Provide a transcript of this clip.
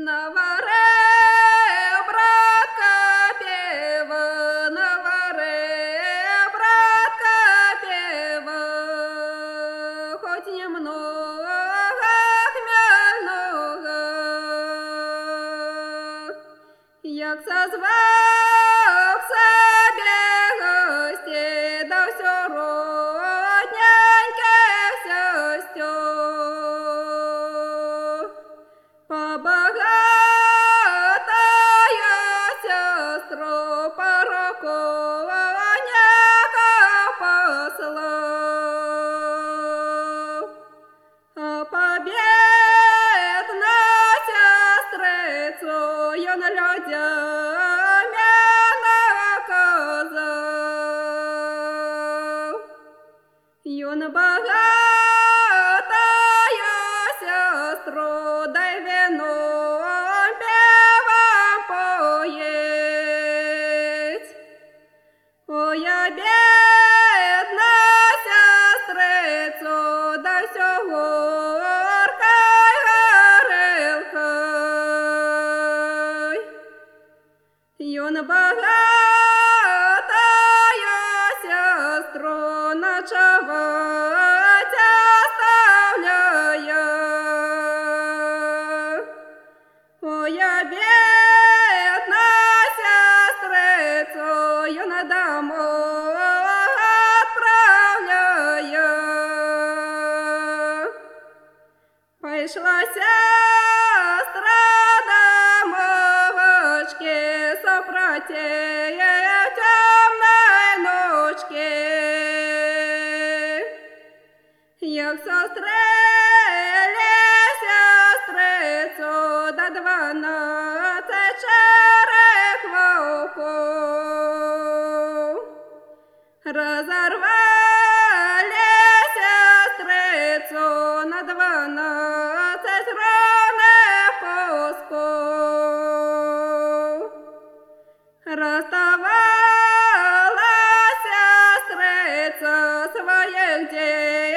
На варе, братка, пева, на варе, братка, пева, хоть немного хмельного. Як созвав победна сестрицю я на людям наказал. Юна богатая сестру, дай вино богатая сестру ночевать оставляя. Як сострели сестрицю до дванадцять черех вовков. Разорвали сестрицу на дванадцать рваных кусков. Расставала сестрица своих детей